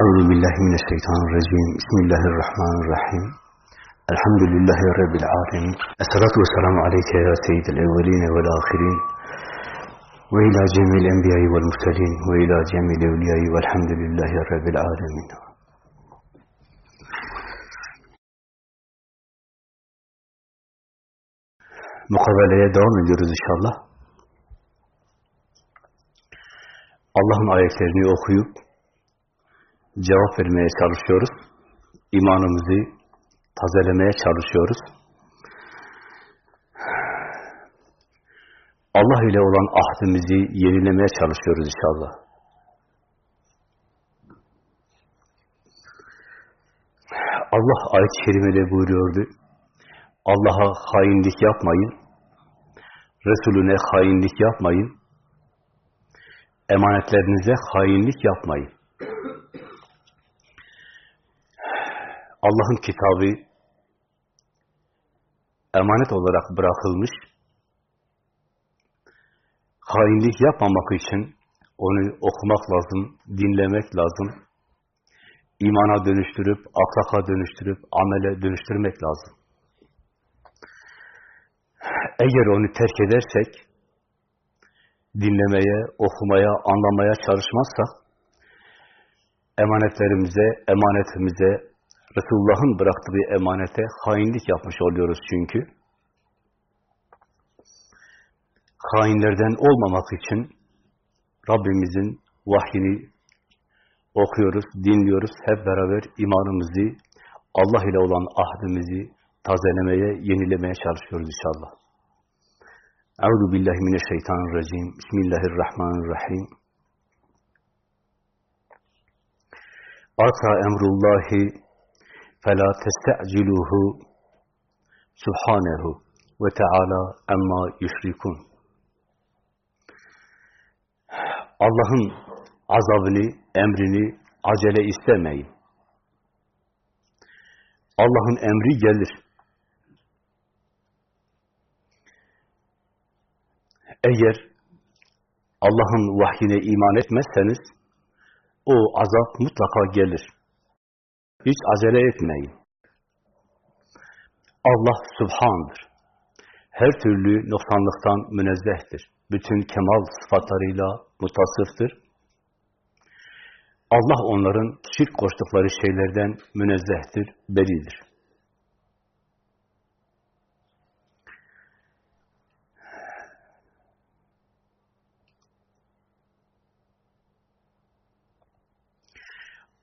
أعوذ بالله من الشيطان الرجيم. بسم الله الرحمن الرحيم. الحمد لله رب العالمين. الصلاة والسلام عليك يا سيد الأولين والآخرين. وإلى جميع الأنبياء والمرسلين. وإلى جميع الأولياء والحمد لله رب العالمين. mukabeleye devam ediyoruz inşallah. Allah'ın ayetlerini okuyup cevap vermeye çalışıyoruz. İmanımızı tazelemeye çalışıyoruz. Allah ile olan ahdimizi yenilemeye çalışıyoruz inşallah. Allah ayet-i kerimede buyuruyordu. Allah'a hainlik yapmayın. Resulüne hainlik yapmayın. Emanetlerinize hainlik yapmayın. Allah'ın kitabı emanet olarak bırakılmış. Hainlik yapmamak için onu okumak lazım, dinlemek lazım. İmana dönüştürüp, ahlaka dönüştürüp, amele dönüştürmek lazım. Eğer onu terk edersek, dinlemeye, okumaya, anlamaya çalışmazsak, emanetlerimize, emanetimize, Resulullah'ın bıraktığı emanete hainlik yapmış oluyoruz çünkü. Hainlerden olmamak için Rabbimizin vahyini okuyoruz, dinliyoruz. Hep beraber imanımızı, Allah ile olan ahdimizi tazelemeye, yenilemeye çalışıyoruz inşallah. Euzu billahi mineşşeytanirracim. Bismillahirrahmanirrahim. Ata emrullahi فَلَا تَسْتَعْجِلُوهُ سُبْحَانَهُ وَتَعَالَى اَمَّا يُشْرِكُونَ Allah'ın azabını, emrini acele istemeyin. Allah'ın emri gelir. Eğer Allah'ın vahyine iman etmezseniz, o azap mutlaka gelir. Hiç acele etmeyin. Allah Subhan'dır. Her türlü noksanlıktan münezzehtir. Bütün kemal sıfatlarıyla mutasıftır. Allah onların şirk koştukları şeylerden münezzehtir, beridir.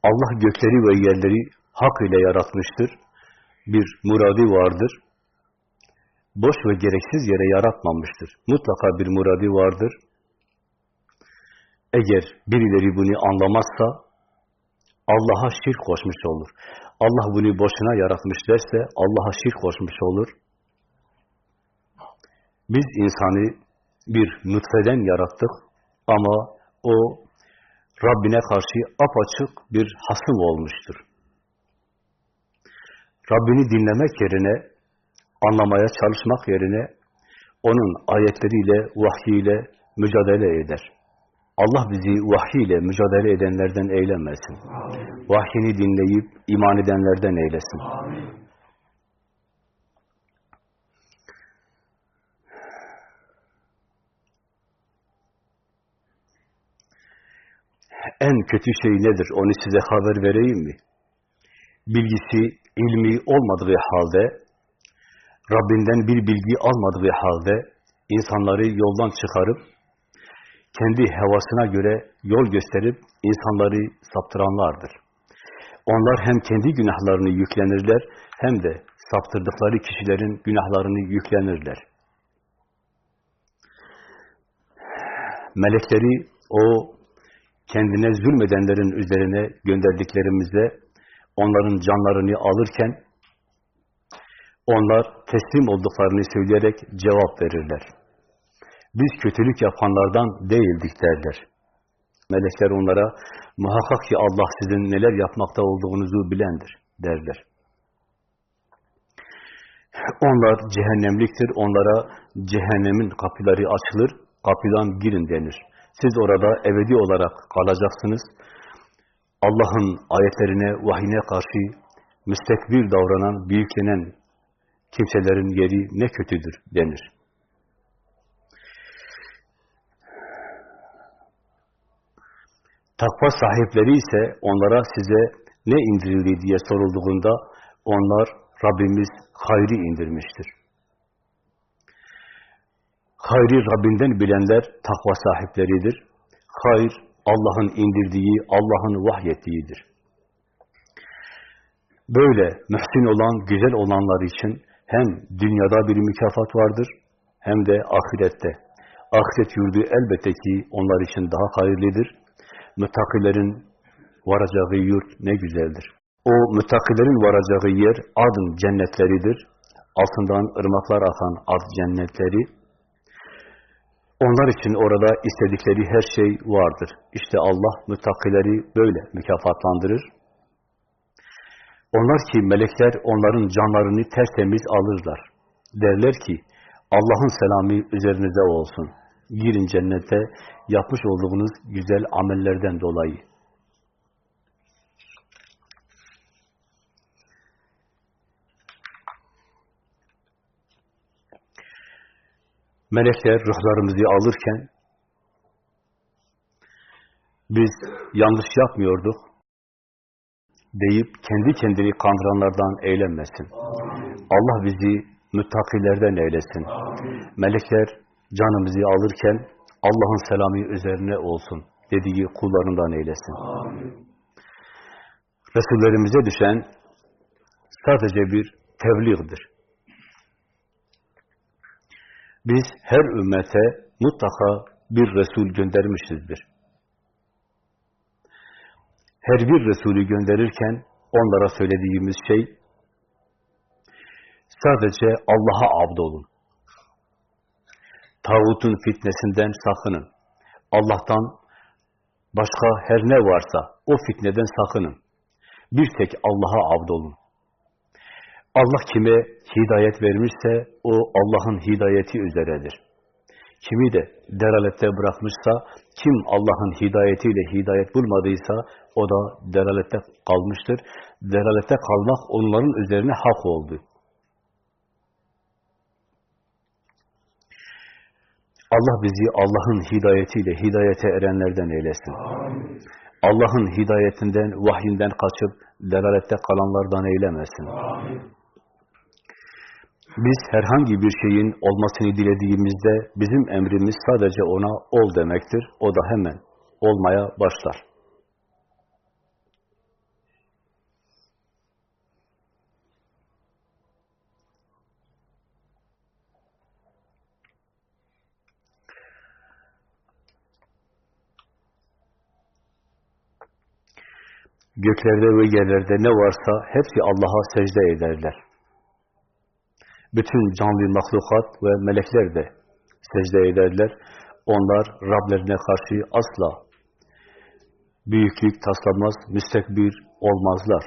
Allah gökleri ve yerleri hak ile yaratmıştır. Bir muradi vardır. Boş ve gereksiz yere yaratmamıştır. Mutlaka bir muradi vardır. Eğer birileri bunu anlamazsa Allah'a şirk koşmuş olur. Allah bunu boşuna yaratmış derse Allah'a şirk koşmuş olur. Biz insanı bir nutfeden yarattık ama o Rabbine karşı apaçık bir hasım olmuştur. Rabbini dinlemek yerine, anlamaya çalışmak yerine, onun ayetleriyle, vahyiyle mücadele eder. Allah bizi vahyiyle mücadele edenlerden eylemesin. Amin. Vahyini dinleyip iman edenlerden eylesin. Amin. En kötü şey nedir? Onu size haber vereyim mi? Bilgisi, ilmi olmadığı halde, Rabbinden bir bilgi almadığı halde, insanları yoldan çıkarıp, kendi hevasına göre yol gösterip, insanları saptıranlardır. Onlar hem kendi günahlarını yüklenirler, hem de saptırdıkları kişilerin günahlarını yüklenirler. Melekleri o kendine zulmedenlerin üzerine gönderdiklerimizde onların canlarını alırken onlar teslim olduklarını söyleyerek cevap verirler. Biz kötülük yapanlardan değildik derler. Melekler onlara muhakkak ki Allah sizin neler yapmakta olduğunuzu bilendir derler. Onlar cehennemliktir. Onlara cehennemin kapıları açılır, kapıdan girin denir. Siz orada ebedi olarak kalacaksınız. Allah'ın ayetlerine, vahine karşı müstekbir davranan, büyüklenen kimselerin yeri ne kötüdür denir. Takva sahipleri ise onlara size ne indirildi diye sorulduğunda onlar Rabbimiz hayri indirmiştir. Hayri Rabbinden bilenler takva sahipleridir. Hayır, Allah'ın indirdiği, Allah'ın vahyettiğidir. Böyle mühsin olan, güzel olanlar için hem dünyada bir mükafat vardır, hem de ahirette. Ahiret yurdu elbette ki onlar için daha hayırlıdır. Müttakilerin varacağı yurt ne güzeldir. O müttakilerin varacağı yer adın cennetleridir. Altından ırmaklar akan ad cennetleri. Onlar için orada istedikleri her şey vardır. İşte Allah müttakileri böyle mükafatlandırır. Onlar ki melekler onların canlarını tertemiz alırlar. Derler ki Allah'ın selamı üzerinize olsun. Girin cennete yapmış olduğunuz güzel amellerden dolayı. Melekler ruhlarımızı alırken biz yanlış yapmıyorduk deyip kendi kendini kandıranlardan eğlenmesin. Allah bizi müttakilerden eylesin. Melekler canımızı alırken Allah'ın selamı üzerine olsun dediği kullarından eylesin. Resullerimize düşen sadece bir tebliğdir. Biz her ümmete mutlaka bir Resul göndermişizdir. Her bir Resulü gönderirken onlara söylediğimiz şey sadece Allah'a abd olun. Tağutun fitnesinden sakının. Allah'tan başka her ne varsa o fitneden sakının. Bir tek Allah'a abd olun. Allah kime hidayet vermişse o Allah'ın hidayeti üzeredir. Kimi de deralette bırakmışsa, kim Allah'ın hidayetiyle hidayet bulmadıysa o da deralette kalmıştır. Deralette kalmak onların üzerine hak oldu. Allah bizi Allah'ın hidayetiyle hidayete erenlerden eylesin. Allah'ın hidayetinden, vahyinden kaçıp delalette kalanlardan eylemesin. Amin. Biz herhangi bir şeyin olmasını dilediğimizde bizim emrimiz sadece ona ol demektir. O da hemen olmaya başlar. Göklerde ve yerlerde ne varsa hepsi Allah'a secde ederler bütün canlı mahlukat ve melekler de secde ederler. Onlar Rablerine karşı asla büyüklük taslamaz, müstekbir olmazlar.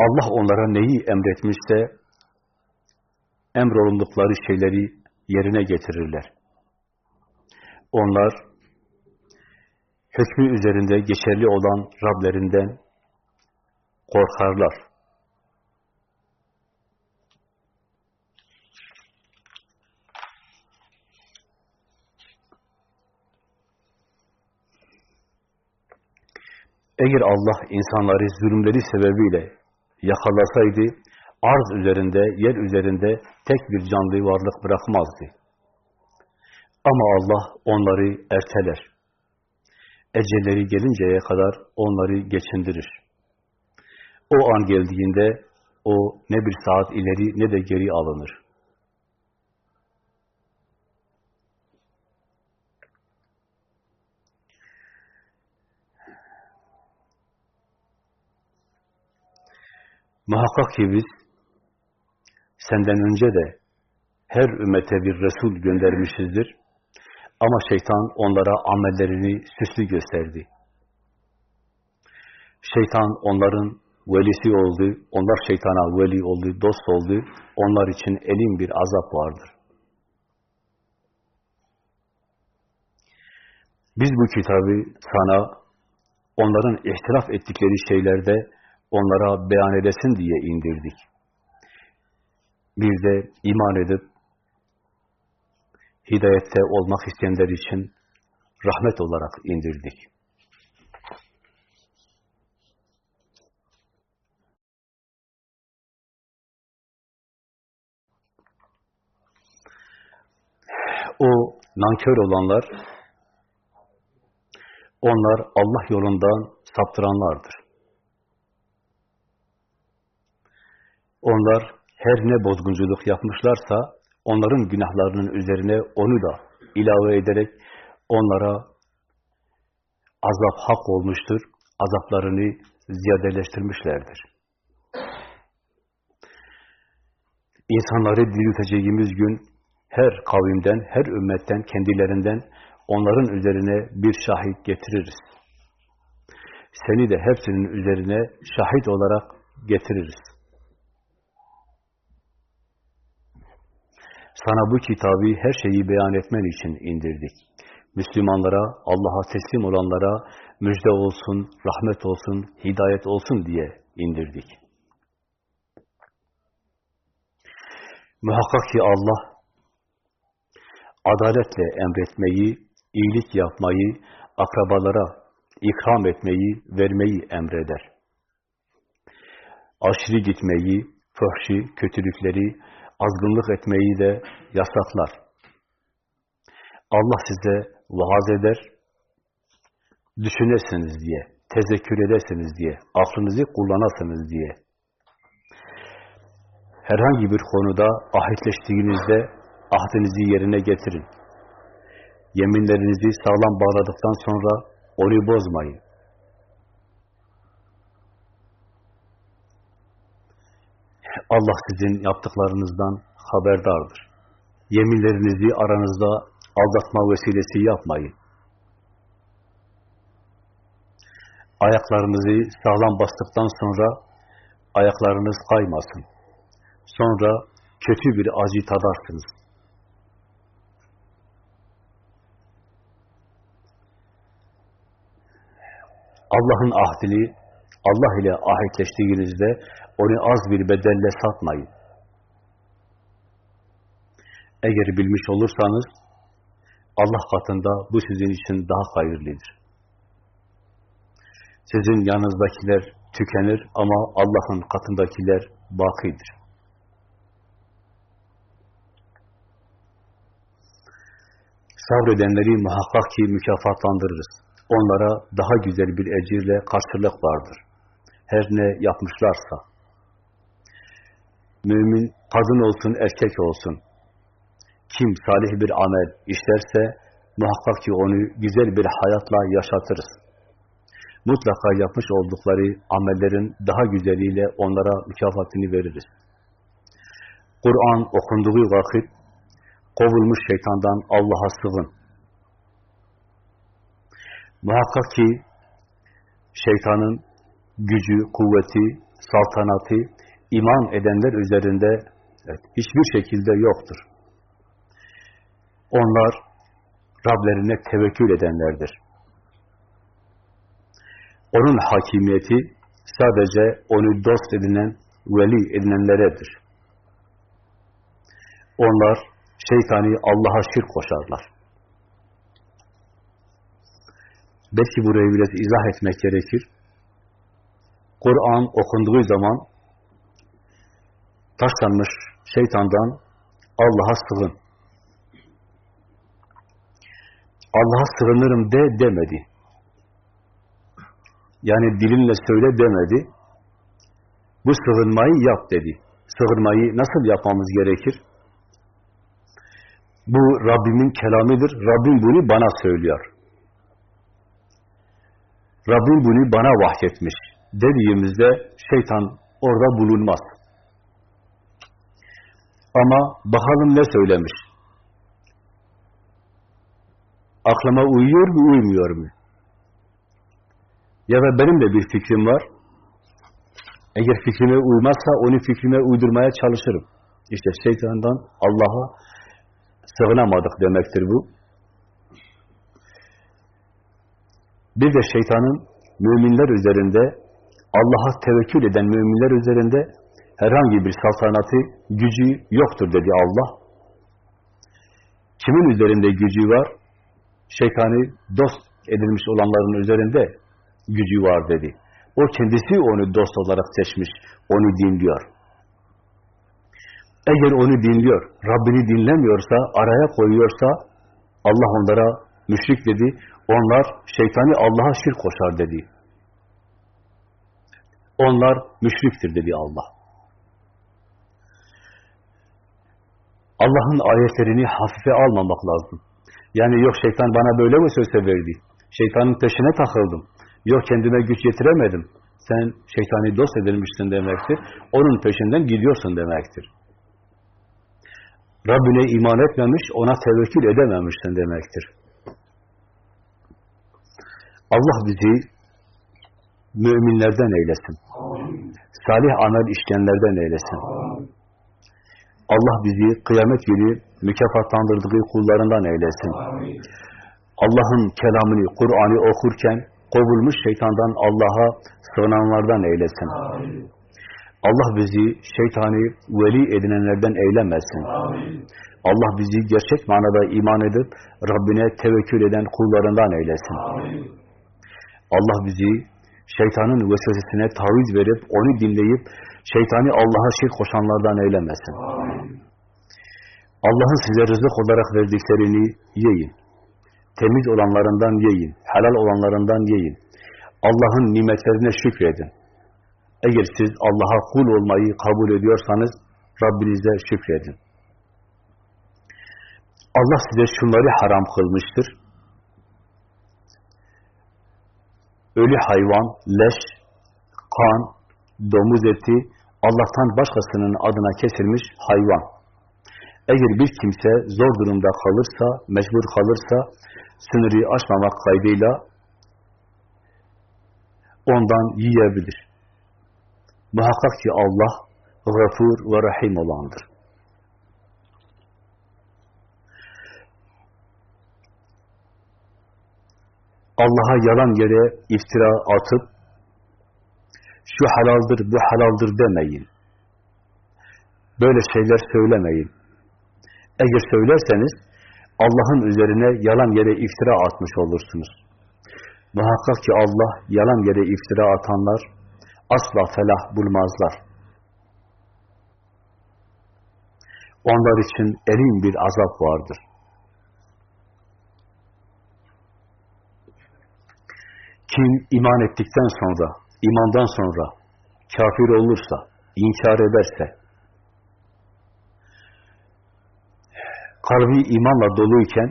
Allah onlara neyi emretmişse emrolundukları şeyleri yerine getirirler. Onlar hükmü üzerinde geçerli olan Rablerinden korkarlar. Eğer Allah insanları zulümleri sebebiyle yakalasaydı, arz üzerinde, yer üzerinde tek bir canlı varlık bırakmazdı. Ama Allah onları erteler. Ecelleri gelinceye kadar onları geçindirir. O an geldiğinde o ne bir saat ileri ne de geri alınır. Muhakkak ki biz senden önce de her ümmete bir Resul göndermişizdir. Ama şeytan onlara amellerini süslü gösterdi. Şeytan onların velisi oldu, onlar şeytana veli oldu, dost oldu, onlar için elin bir azap vardır. Biz bu kitabı sana onların ihtilaf ettikleri şeylerde onlara beyan edesin diye indirdik. Bir de iman edip hidayette olmak isteyenler için rahmet olarak indirdik. O nankör olanlar, onlar Allah yolundan saptıranlardır. Onlar her ne bozgunculuk yapmışlarsa, onların günahlarının üzerine onu da ilave ederek onlara azap hak olmuştur, azaplarını ziyadeleştirmişlerdir. İnsanları dirilteceğimiz gün her kavimden, her ümmetten, kendilerinden onların üzerine bir şahit getiririz. Seni de hepsinin üzerine şahit olarak getiririz. Sana bu kitabı her şeyi beyan etmen için indirdik. Müslümanlara, Allah'a teslim olanlara müjde olsun, rahmet olsun, hidayet olsun diye indirdik. Muhakkak ki Allah adaletle emretmeyi, iyilik yapmayı, akrabalara ikram etmeyi, vermeyi emreder. Aşırı gitmeyi, fuhşi, kötülükleri, azgınlık etmeyi de yasaklar. Allah size vaaz eder, düşünesiniz diye, tezekkür edersiniz diye, aklınızı kullanasınız diye. Herhangi bir konuda ahitleştiğinizde ahdinizi yerine getirin. Yeminlerinizi sağlam bağladıktan sonra onu bozmayın. Allah sizin yaptıklarınızdan haberdardır. Yeminlerinizi aranızda aldatma vesilesi yapmayın. Ayaklarınızı sağlam bastıktan sonra ayaklarınız kaymasın. Sonra kötü bir acı tadarsınız. Allah'ın ahdini Allah ile ahitleştiğinizde onu az bir bedelle satmayın. Eğer bilmiş olursanız Allah katında bu sizin için daha hayırlıdır. Sizin yanınızdakiler tükenir ama Allah'ın katındakiler bakidir. Sabredenleri muhakkak ki mükafatlandırırız. Onlara daha güzel bir ecirle karşılık vardır. Her ne yapmışlarsa. Mümin kadın olsun, erkek olsun. Kim salih bir amel işlerse muhakkak ki onu güzel bir hayatla yaşatırız. Mutlaka yapmış oldukları amellerin daha güzeliyle onlara mükafatını veririz. Kur'an okunduğu vakit kovulmuş şeytandan Allah'a sığın. Muhakkak ki şeytanın gücü, kuvveti, saltanatı iman edenler üzerinde evet, hiçbir şekilde yoktur. Onlar Rablerine tevekkül edenlerdir. Onun hakimiyeti sadece onu dost edinen, veli edinenleredir. Onlar şeytani Allah'a şirk koşarlar. Belki burayı biraz izah etmek gerekir. Kur'an okunduğu zaman taşlanmış şeytandan Allah'a sığın. Allah'a sığınırım de demedi. Yani dilinle söyle demedi. Bu sığınmayı yap dedi. Sığınmayı nasıl yapmamız gerekir? Bu Rabbimin kelamıdır. Rabbim bunu bana söylüyor. Rabbim bunu bana vahyetmiş dediğimizde şeytan orada bulunmaz. Ama bakalım ne söylemiş? Aklıma uyuyor mu, uymuyor mu? Ya da benim de bir fikrim var. Eğer fikrime uymazsa onu fikrime uydurmaya çalışırım. İşte şeytandan Allah'a sığınamadık demektir bu. Bir de şeytanın müminler üzerinde, Allah'a tevekkül eden müminler üzerinde herhangi bir saltanatı, gücü yoktur dedi Allah. Kimin üzerinde gücü var? Şeytanı dost edilmiş olanların üzerinde gücü var dedi. O kendisi onu dost olarak seçmiş, onu dinliyor. Eğer onu dinliyor, Rabbini dinlemiyorsa, araya koyuyorsa, Allah onlara müşrik dedi, onlar şeytani Allah'a şirk koşar dedi. Onlar müşriktir dedi Allah. Allah'ın ayetlerini hafife almamak lazım. Yani yok şeytan bana böyle mi söz verdi? Şeytanın peşine takıldım. Yok kendime güç yetiremedim. Sen şeytani dost edilmişsin demektir. Onun peşinden gidiyorsun demektir. Rabbine iman etmemiş, ona tevekkül edememişsin demektir. Allah bizi müminlerden eylesin. Salih amel işleyenlerden eylesin. Allah bizi kıyamet günü mükafatlandırdığı kullarından eylesin. Allah'ın kelamını, Kur'an'ı okurken kovulmuş şeytandan Allah'a sığınanlardan eylesin. Allah bizi şeytani veli edinenlerden eylemesin. Allah bizi gerçek manada iman edip Rabbine tevekkül eden kullarından eylesin. Allah bizi şeytanın vesvesesine taviz verip onu dinleyip şeytani Allah'a şirk koşanlardan eylemesin. Allah'ın size rızık olarak verdiklerini yiyin. Temiz olanlarından yiyin. Helal olanlarından yiyin. Allah'ın nimetlerine şükredin. Eğer siz Allah'a kul olmayı kabul ediyorsanız Rabbinize şükredin. Allah size şunları haram kılmıştır. Ölü hayvan, leş, kan, domuz eti, Allah'tan başkasının adına kesilmiş hayvan. Eğer bir kimse zor durumda kalırsa, mecbur kalırsa, sınırı aşmamak kaydıyla ondan yiyebilir. Muhakkak ki Allah gafur ve rahim olandır. Allah'a yalan yere iftira atıp şu halaldır, bu halaldır demeyin. Böyle şeyler söylemeyin. Eğer söylerseniz Allah'ın üzerine yalan yere iftira atmış olursunuz. Muhakkak ki Allah yalan yere iftira atanlar asla felah bulmazlar. Onlar için erin bir azap vardır. Kim iman ettikten sonra, imandan sonra kafir olursa, inkar ederse, kalbi imanla doluyken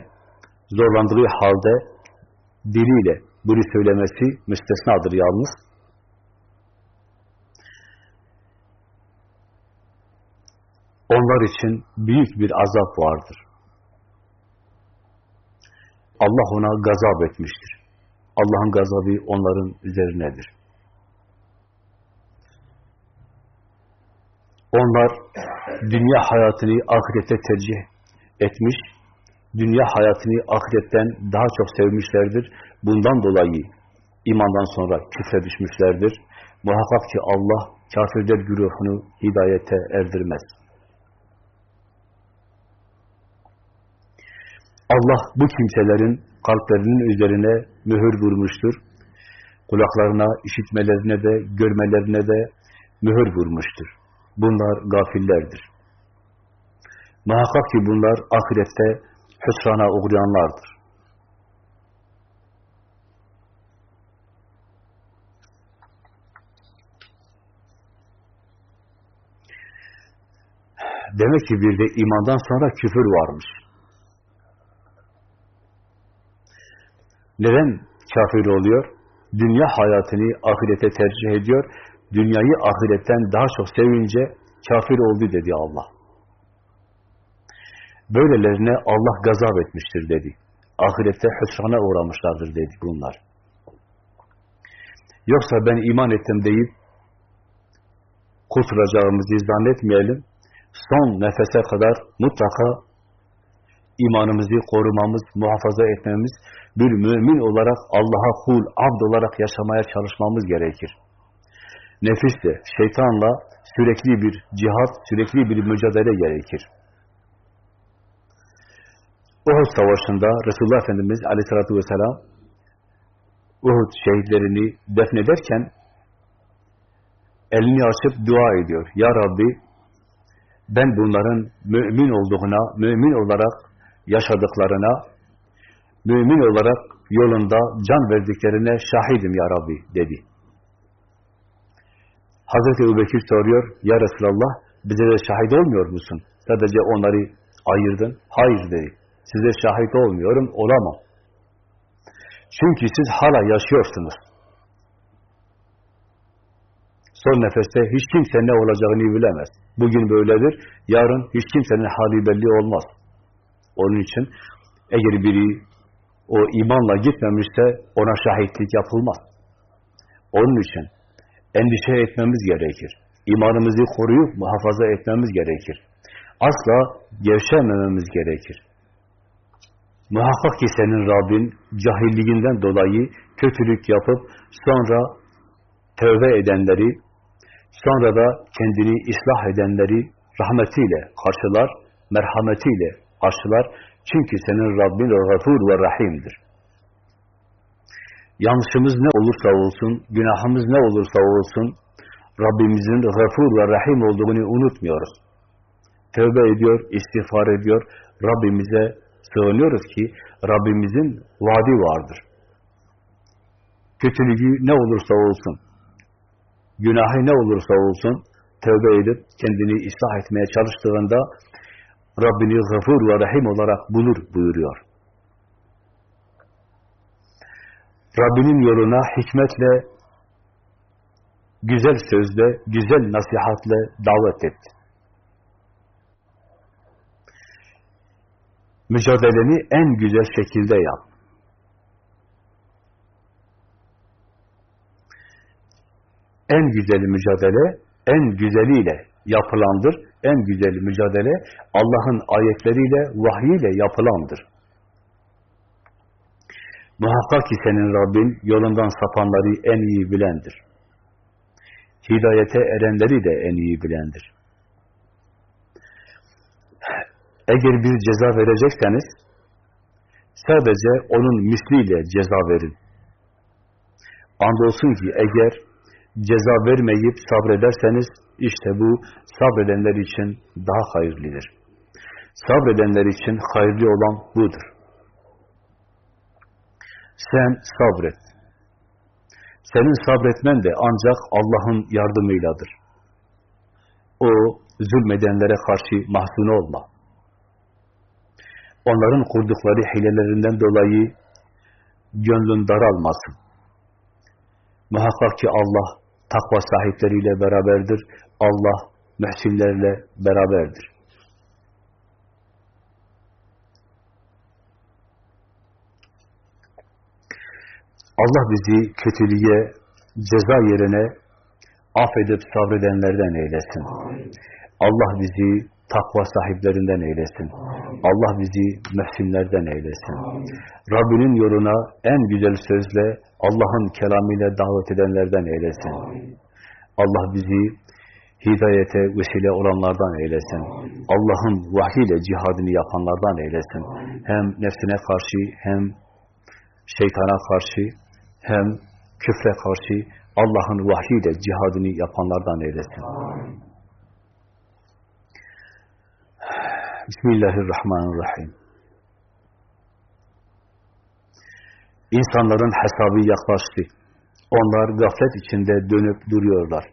zorlandığı halde diliyle bunu söylemesi müstesnadır yalnız. Onlar için büyük bir azap vardır. Allah ona gazap etmiştir. Allah'ın gazabı onların üzerinedir. Onlar dünya hayatını ahirete tercih etmiş, dünya hayatını ahiretten daha çok sevmişlerdir. Bundan dolayı imandan sonra küfre düşmüşlerdir. Muhakkak ki Allah kafirler güruhunu hidayete erdirmez. Allah bu kimselerin kalplerinin üzerine mühür vurmuştur. Kulaklarına, işitmelerine de, görmelerine de mühür vurmuştur. Bunlar gafillerdir. Muhakkak ki bunlar ahirette hüsrana uğrayanlardır. Demek ki bir de imandan sonra küfür varmış. Neden kafir oluyor? Dünya hayatını ahirete tercih ediyor. Dünyayı ahiretten daha çok sevince kafir oldu dedi Allah. Böylelerine Allah gazap etmiştir dedi. Ahirette hüsrana uğramışlardır dedi bunlar. Yoksa ben iman ettim deyip kurtulacağımızı zannetmeyelim. Son nefese kadar mutlaka imanımızı korumamız, muhafaza etmemiz, bir mümin olarak Allah'a kul, abd olarak yaşamaya çalışmamız gerekir. Nefisle, şeytanla sürekli bir cihat, sürekli bir mücadele gerekir. Uhud Savaşı'nda Resulullah Efendimiz aleyhissalatü vesselam Uhud şehitlerini defnederken elini açıp dua ediyor. Ya Rabbi ben bunların mümin olduğuna, mümin olarak yaşadıklarına, mümin olarak yolunda can verdiklerine şahidim ya Rabbi dedi. Hazreti Ebubekir soruyor, Ya Resulallah bize de şahit olmuyor musun? Sadece onları ayırdın. Hayır dedi. Size şahit olmuyorum, olamam. Çünkü siz hala yaşıyorsunuz. Son nefeste hiç kimse ne olacağını bilemez. Bugün böyledir, yarın hiç kimsenin hali belli olmaz. Onun için eğer biri o imanla gitmemişse ona şahitlik yapılmaz. Onun için endişe etmemiz gerekir. İmanımızı koruyup muhafaza etmemiz gerekir. Asla gevşemememiz gerekir. Muhakkak ki senin Rabbin cahilliğinden dolayı kötülük yapıp sonra tövbe edenleri, sonra da kendini ıslah edenleri rahmetiyle karşılar, merhametiyle karşılar. Çünkü senin Rabbin gafur ve rahimdir. Yanlışımız ne olursa olsun, günahımız ne olursa olsun, Rabbimizin gafur ve rahim olduğunu unutmuyoruz. Tövbe ediyor, istiğfar ediyor, Rabbimize sığınıyoruz ki Rabbimizin vaadi vardır. Kötülüğü ne olursa olsun, günahı ne olursa olsun, tövbe edip kendini ıslah etmeye çalıştığında Rabbini gafur ve rahim olarak bulur buyuruyor. Rabbinin yoluna hikmetle, güzel sözle, güzel nasihatle davet et. Mücadeleni en güzel şekilde yap. En güzel mücadele, en güzeliyle yapılandır. En güzel mücadele Allah'ın ayetleriyle, vahyiyle yapılandır. Muhakkak ki senin Rabbin yolundan sapanları en iyi bilendir. Hidayete erenleri de en iyi bilendir. Eğer bir ceza verecekseniz sadece onun misliyle ceza verin. Andolsun ki eğer ceza vermeyip sabrederseniz işte bu sabredenler için daha hayırlıdır. Sabredenler için hayırlı olan budur. Sen sabret. Senin sabretmen de ancak Allah'ın yardımıyladır. O zulmedenlere karşı mahzun olma. Onların kurdukları hilelerinden dolayı gönlün daralmasın. Muhakkak ki Allah takva sahipleriyle beraberdir. Allah mühsinlerle beraberdir. Allah bizi kötülüğe, ceza yerine affedip sabredenlerden eylesin. Allah bizi takva sahiplerinden eylesin. Allah bizi mühsinlerden eylesin. Rabbinin yoluna en güzel sözle, Allah'ın kelamıyla davet edenlerden eylesin. Allah bizi hidayete vesile olanlardan eylesin. Allah'ın vahiyle cihadını yapanlardan eylesin. Hem nefsine karşı hem şeytana karşı hem küfre karşı Allah'ın vahiyle cihadını yapanlardan eylesin. Bismillahirrahmanirrahim. İnsanların hesabı yaklaştı. Onlar gaflet içinde dönüp duruyorlar.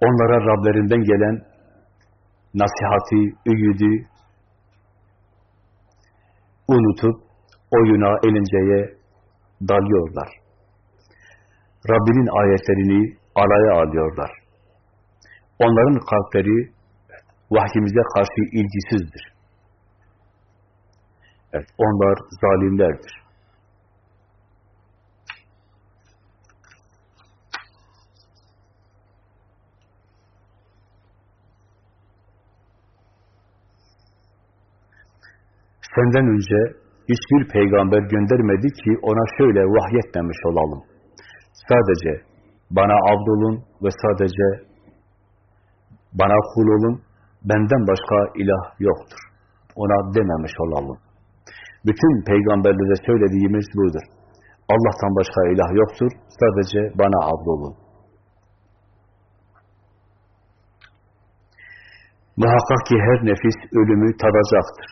Onlara Rablerinden gelen nasihati, üyüdü, unutup oyuna, elinceye dalıyorlar. Rabbinin ayetlerini alaya alıyorlar. Onların kalpleri vahyimize karşı ilgisizdir. Evet, onlar zalimlerdir. Senden önce hiçbir peygamber göndermedi ki ona şöyle vahyetmemiş olalım. Sadece bana avdolun ve sadece bana kul olun, benden başka ilah yoktur. Ona dememiş olalım. Bütün peygamberlere söylediğimiz budur. Allah'tan başka ilah yoktur, sadece bana abdolun. Muhakkak ki her nefis ölümü tadacaktır.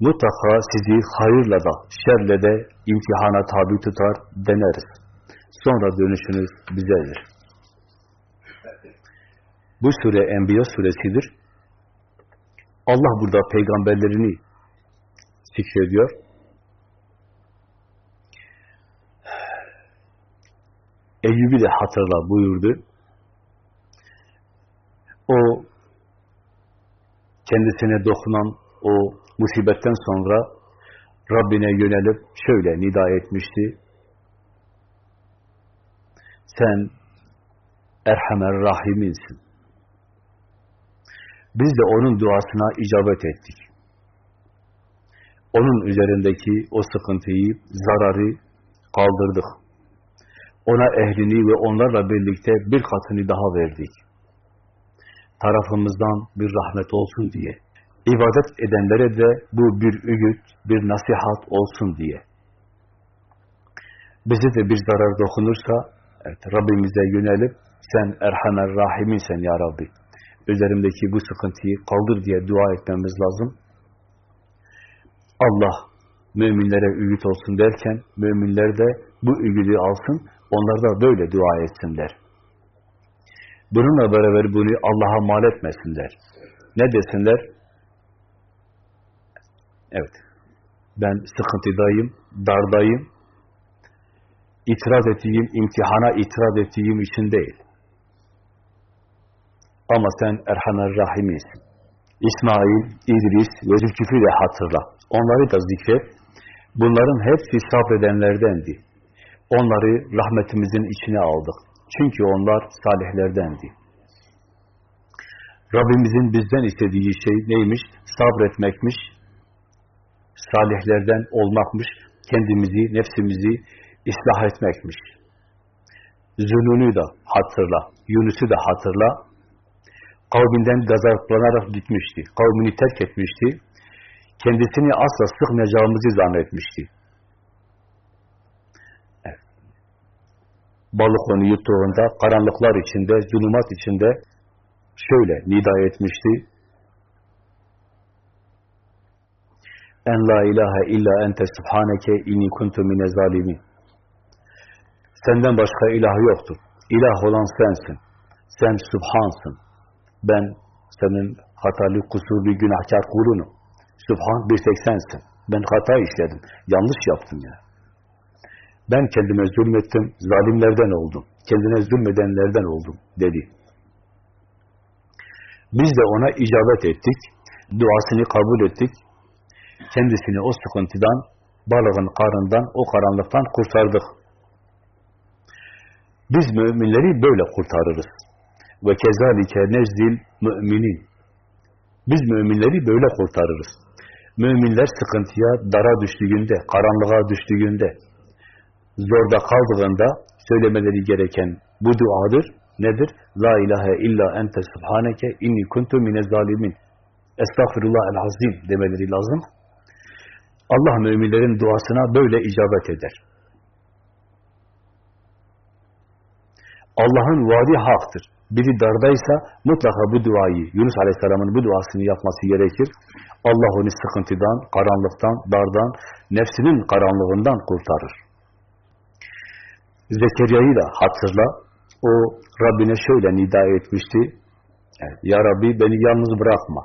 Mutlaka sizi hayırla da, şerle de imtihana tabi tutar, deneriz. Sonra dönüşünüz bizedir. Bu sure Enbiya suresidir. Allah burada peygamberlerini zikrediyor. Eyyub'i de hatırla buyurdu. O kendisine dokunan o musibetten sonra Rabbine yönelip şöyle nida etmişti. Sen Erhamer Rahim'insin. Biz de onun duasına icabet ettik. Onun üzerindeki o sıkıntıyı, zararı kaldırdık. Ona ehlini ve onlarla birlikte bir katını daha verdik. Tarafımızdan bir rahmet olsun diye. İbadet edenlere de bu bir öğüt, bir nasihat olsun diye. Bize de bir zarar dokunursa, evet, Rabbimize yönelip, sen Erhamer Rahim'insen ya Rabbi. Üzerimdeki bu sıkıntıyı kaldır diye dua etmemiz lazım. Allah müminlere öğüt olsun derken, müminler de bu öğüdü alsın, onlar da böyle dua etsinler. Bununla beraber bunu Allah'a mal etmesinler. Ne desinler? Evet, ben sıkıntıdayım, dardayım, itiraz ettiğim, imtihana itiraz ettiğim için değil. Ama sen Erhamer Rahim'isin. İsmail, İdris ve Zülküf'ü de hatırla. Onları da zikret. Bunların hepsi sabredenlerdendi. Onları rahmetimizin içine aldık. Çünkü onlar salihlerdendi. Rabbimizin bizden istediği şey neymiş? Sabretmekmiş, salihlerden olmakmış, kendimizi, nefsimizi ıslah etmekmiş. Zülünü de hatırla, Yunus'u da hatırla. Kavminden gazaplanarak gitmişti, kavmini terk etmişti. Kendisini asla sıkmayacağımızı zannetmişti. Balık onu yuttuğunda, karanlıklar içinde, zulümat içinde şöyle nida etmişti. En la ilahe illa ente subhaneke inni kuntu mine zalimin. Senden başka ilah yoktur. İlah olan sensin. Sen subhansın. Ben senin hatalı, kusurlu, günahkar kulunum. Tek sensin. Ben hata işledim. Yanlış yaptım ya. Ben kendime zulmettim, zalimlerden oldum. Kendine zulmedenlerden oldum dedi. Biz de ona icabet ettik. Duasını kabul ettik. Kendisini o sıkıntıdan, balığın karından, o karanlıktan kurtardık. Biz müminleri böyle kurtarırız. Ve kezalike nezil müminin. Biz müminleri böyle kurtarırız. Müminler sıkıntıya, dara düştüğünde, karanlığa düştüğünde, zorda kaldığında söylemeleri gereken bu duadır. Nedir? La ilahe illa ente subhaneke inni kuntu mine zalimin. Estağfirullah el azim demeleri lazım. Allah müminlerin duasına böyle icabet eder. Allah'ın vaadi haktır. Biri dardaysa mutlaka bu duayı, Yunus Aleyhisselam'ın bu duasını yapması gerekir. Allah onu sıkıntıdan, karanlıktan, dardan, nefsinin karanlığından kurtarır. Zekeriya'yı da hatırla. O Rabbine şöyle nida etmişti. Ya Rabbi beni yalnız bırakma.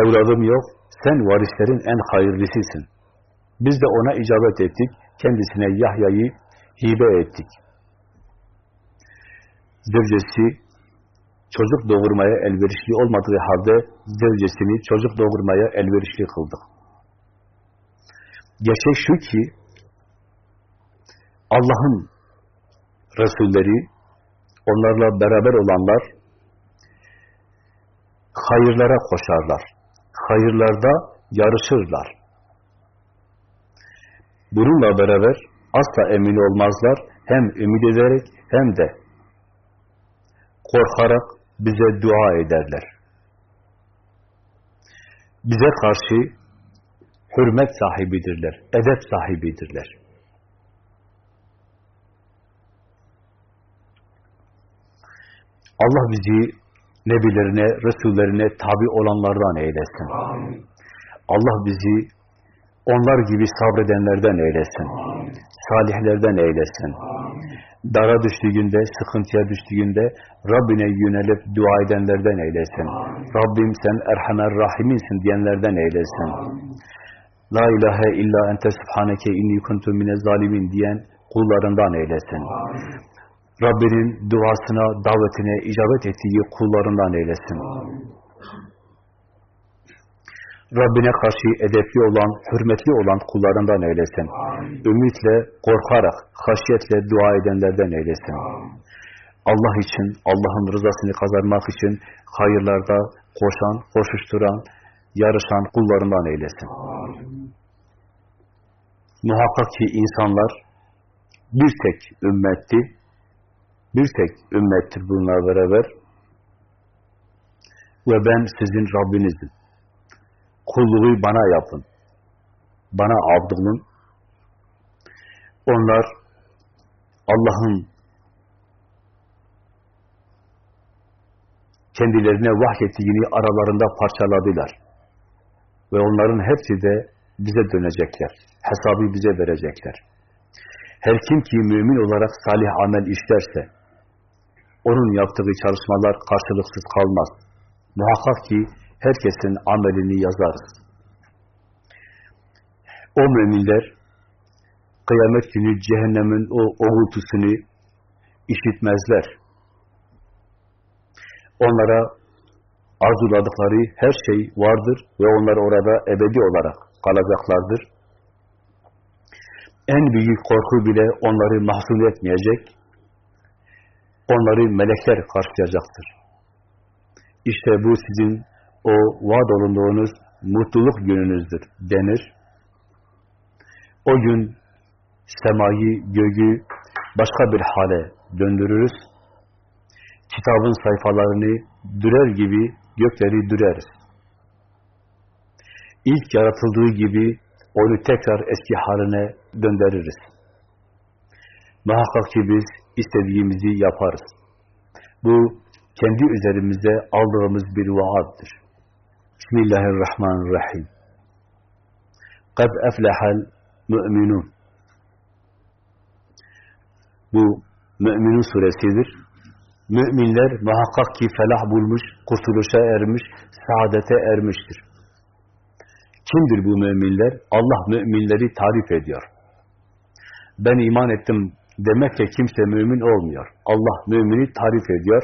Evladım yok, sen varislerin en hayırlısısın. Biz de ona icabet ettik. Kendisine Yahya'yı hibe ettik. Zevcesi çocuk doğurmaya elverişli olmadığı halde zevcesini çocuk doğurmaya elverişli kıldık. Gerçek şu ki Allah'ın Resulleri onlarla beraber olanlar hayırlara koşarlar. Hayırlarda yarışırlar. Bununla beraber asla emin olmazlar. Hem ümit ederek hem de korkarak bize dua ederler. Bize karşı hürmet sahibidirler, edep sahibidirler. Allah bizi nebilerine, resullerine tabi olanlardan eylesin. Amin. Allah bizi onlar gibi sabredenlerden eylesin. Amin. Salihlerden eylesin. Amin. Dara düştüğünde, sıkıntıya düştüğünde Rabbine yönelip dua edenlerden eylesin. Rabbim sen Erhamer Rahim'insin diyenlerden eylesin. La ilahe illa ente subhaneke inni kuntu mine zalimin diyen kullarından eylesin. Rabbinin duasına, davetine icabet ettiği kullarından eylesin. Rabbine karşı edepli olan, hürmetli olan kullarından eylesin. Amin. Ümitle, korkarak, haşyetle dua edenlerden eylesin. Amin. Allah için, Allah'ın rızasını kazanmak için hayırlarda koşan, koşuşturan, yarışan kullarından eylesin. Amin. Muhakkak ki insanlar bir tek ümmetti, bir tek ümmettir bununla beraber ve ben sizin Rabbinizim. Kulluğu bana yapın. Bana abd olun. Onlar Allah'ın kendilerine vahyettiğini aralarında parçaladılar. Ve onların hepsi de bize dönecekler. Hesabı bize verecekler. Her kim ki mümin olarak salih amel işlerse, onun yaptığı çalışmalar karşılıksız kalmaz. Muhakkak ki herkesin amelini yazarız. O müminler, kıyamet günü cehennemin o uğultusunu işitmezler. Onlara arzuladıkları her şey vardır ve onlar orada ebedi olarak kalacaklardır. En büyük korku bile onları mahzun etmeyecek. Onları melekler karşılayacaktır. İşte bu sizin o vaad olunduğunuz mutluluk gününüzdür denir. O gün semayı, göğü başka bir hale döndürürüz. Kitabın sayfalarını dürer gibi gökleri düreriz. İlk yaratıldığı gibi onu tekrar eski haline döndürürüz. Muhakkak ki biz istediğimizi yaparız. Bu kendi üzerimizde aldığımız bir vaaddir. Bismillahirrahmanirrahim. Kad eflehal müminun. Bu Müminun suresidir. Müminler muhakkak ki felah bulmuş, kurtuluşa ermiş, saadete ermiştir. Kimdir bu müminler? Allah müminleri tarif ediyor. Ben iman ettim demekle kimse mümin olmuyor. Allah mümini tarif ediyor.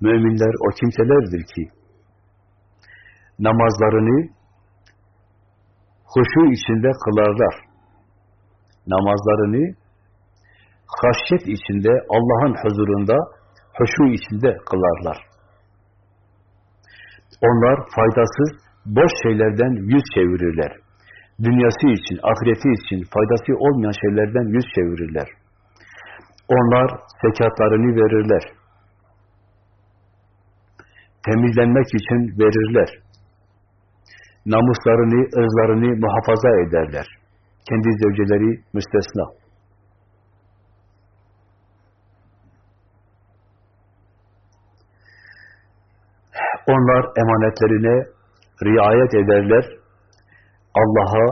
Müminler o kimselerdir ki namazlarını huşu içinde kılarlar. Namazlarını haşyet içinde, Allah'ın huzurunda, huşu içinde kılarlar. Onlar faydasız, boş şeylerden yüz çevirirler. Dünyası için, ahireti için faydası olmayan şeylerden yüz çevirirler. Onlar zekatlarını verirler. Temizlenmek için verirler. Namuslarını, ırzlarını muhafaza ederler. Kendi zevceleri müstesna. Onlar emanetlerine riayet ederler. Allah'a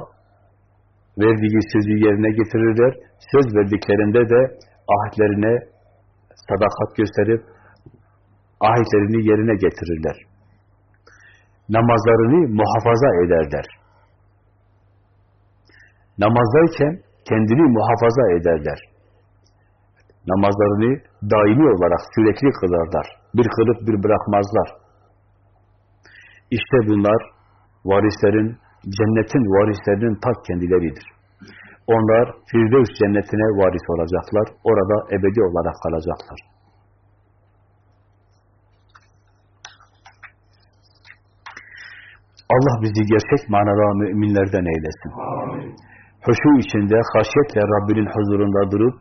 verdiği sözü yerine getirirler. Söz verdiklerinde de ahitlerine sadakat gösterip ahitlerini yerine getirirler. Namazlarını muhafaza ederler. Namazdayken kendini muhafaza ederler. Namazlarını daimi olarak sürekli kılarlar. Bir kılıp bir bırakmazlar. İşte bunlar varislerin, cennetin varislerinin ta kendileridir. Onlar Firdevs cennetine varis olacaklar. Orada ebedi olarak kalacaklar. Allah bizi gerçek manada müminlerden eylesin. Huşu içinde haşyetle Rabbinin huzurunda durup